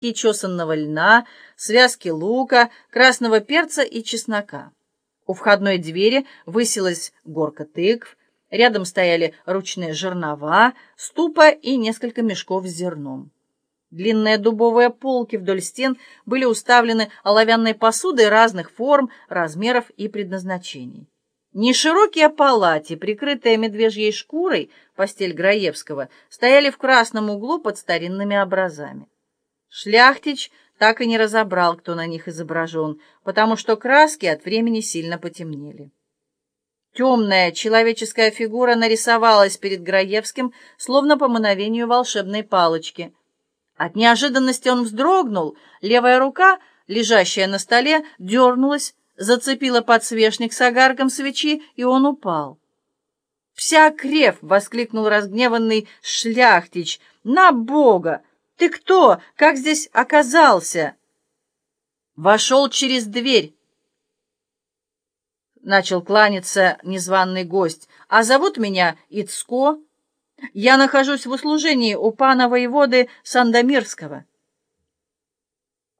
и чесанного льна, связки лука, красного перца и чеснока. У входной двери высилась горка тыкв, рядом стояли ручные жернова, ступа и несколько мешков с зерном. Длинные дубовые полки вдоль стен были уставлены оловянной посудой разных форм, размеров и предназначений. Неширокие палати, прикрытые медвежьей шкурой, постель Граевского, стояли в красном углу под старинными образами. Шляхтич так и не разобрал, кто на них изображен, потому что краски от времени сильно потемнели. Темная человеческая фигура нарисовалась перед Граевским, словно по мановению волшебной палочки. От неожиданности он вздрогнул, левая рука, лежащая на столе, дернулась, зацепила подсвечник с огарком свечи, и он упал. «Вся крев!» — воскликнул разгневанный шляхтич. «На Бога! Ты кто? Как здесь оказался?» «Вошел через дверь!» Начал кланяться незваный гость. «А зовут меня Ицко. Я нахожусь в услужении у пана воеводы Сандомирского».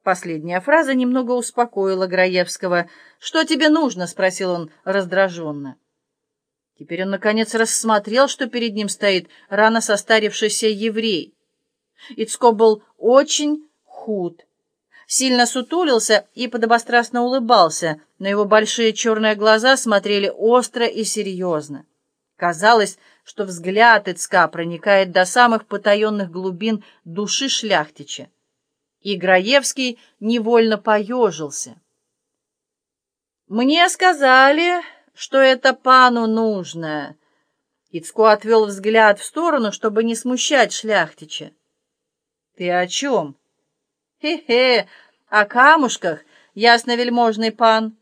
Последняя фраза немного успокоила Граевского. «Что тебе нужно?» — спросил он раздраженно. Теперь он, наконец, рассмотрел, что перед ним стоит рано состарившийся еврей. Ицко был очень худ, сильно сутулился и подобострастно улыбался, но его большие черные глаза смотрели остро и серьезно. Казалось, что взгляд Ицка проникает до самых потаенных глубин души шляхтича. И Граевский невольно поежился. «Мне сказали, что это пану нужно». Ицко отвел взгляд в сторону, чтобы не смущать шляхтича. «Ты о чем?» «Хе-хе, о камушках, ясновельможный пан.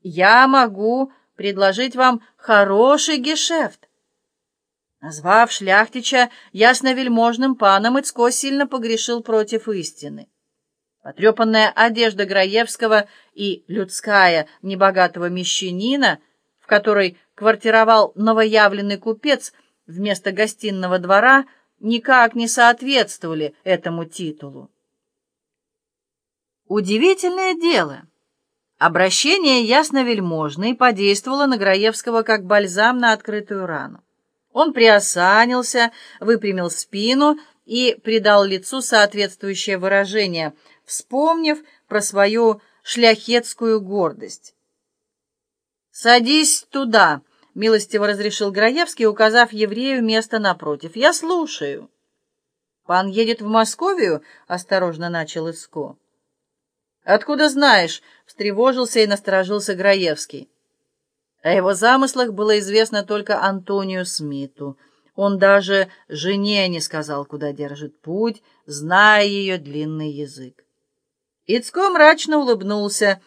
Я могу предложить вам хороший гешефт». Назвав шляхтича ясновельможным паном, Ицко сильно погрешил против истины. Потрепанная одежда Граевского и людская небогатого мещанина, в которой квартировал новоявленный купец вместо гостиного двора, никак не соответствовали этому титулу. Удивительное дело. Обращение ясновельможной подействовало на Граевского как бальзам на открытую рану. Он приосанился, выпрямил спину и придал лицу соответствующее выражение – вспомнив про свою шляхетскую гордость. «Садись туда», — милостиво разрешил Граевский, указав еврею место напротив. «Я слушаю». «Пан едет в Московию?» — осторожно начал Иско. «Откуда знаешь?» — встревожился и насторожился Граевский. О его замыслах было известно только Антонию Смиту. Он даже жене не сказал, куда держит путь, зная ее длинный язык. Ицко мрачно улыбнулся.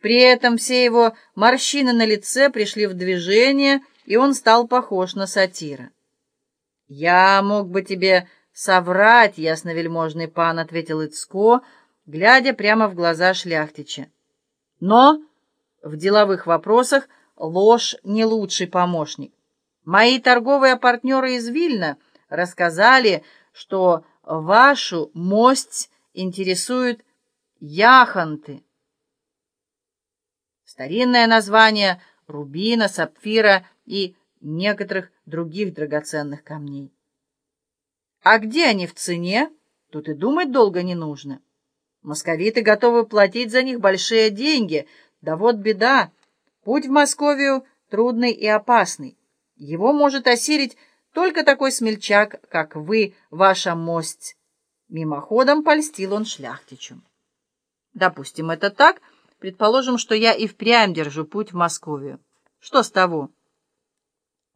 При этом все его морщины на лице пришли в движение, и он стал похож на сатира. «Я мог бы тебе соврать, ясновельможный пан», — ответил Ицко, глядя прямо в глаза шляхтича. «Но в деловых вопросах ложь не лучший помощник. Мои торговые партнеры из Вильна рассказали, что вашу мость интересует яхонты. Старинное название рубина, сапфира и некоторых других драгоценных камней. А где они в цене, тут и думать долго не нужно. Московиты готовы платить за них большие деньги, да вот беда. Путь в Московию трудный и опасный. Его может осилить только такой смельчак, как вы, ваша мость. Мимоходом польстил он шляхтичу. Допустим, это так. Предположим, что я и впрямь держу путь в Московию. Что с того?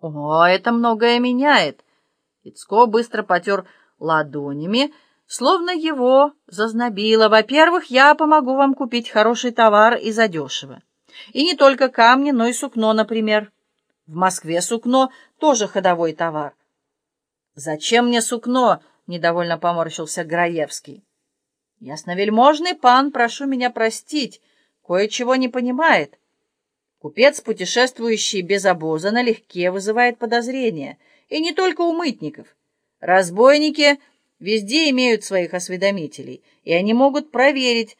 О, это многое меняет. Ицко быстро потер ладонями, словно его зазнобило. Во-первых, я помогу вам купить хороший товар и задешево. И не только камни, но и сукно, например. В Москве сукно тоже ходовой товар. «Зачем мне сукно?» — недовольно поморщился Граевский. Ясновельможный пан, прошу меня простить, кое-чего не понимает. Купец, путешествующий без обоза, налегке вызывает подозрения, и не только у мытников. Разбойники везде имеют своих осведомителей, и они могут проверить,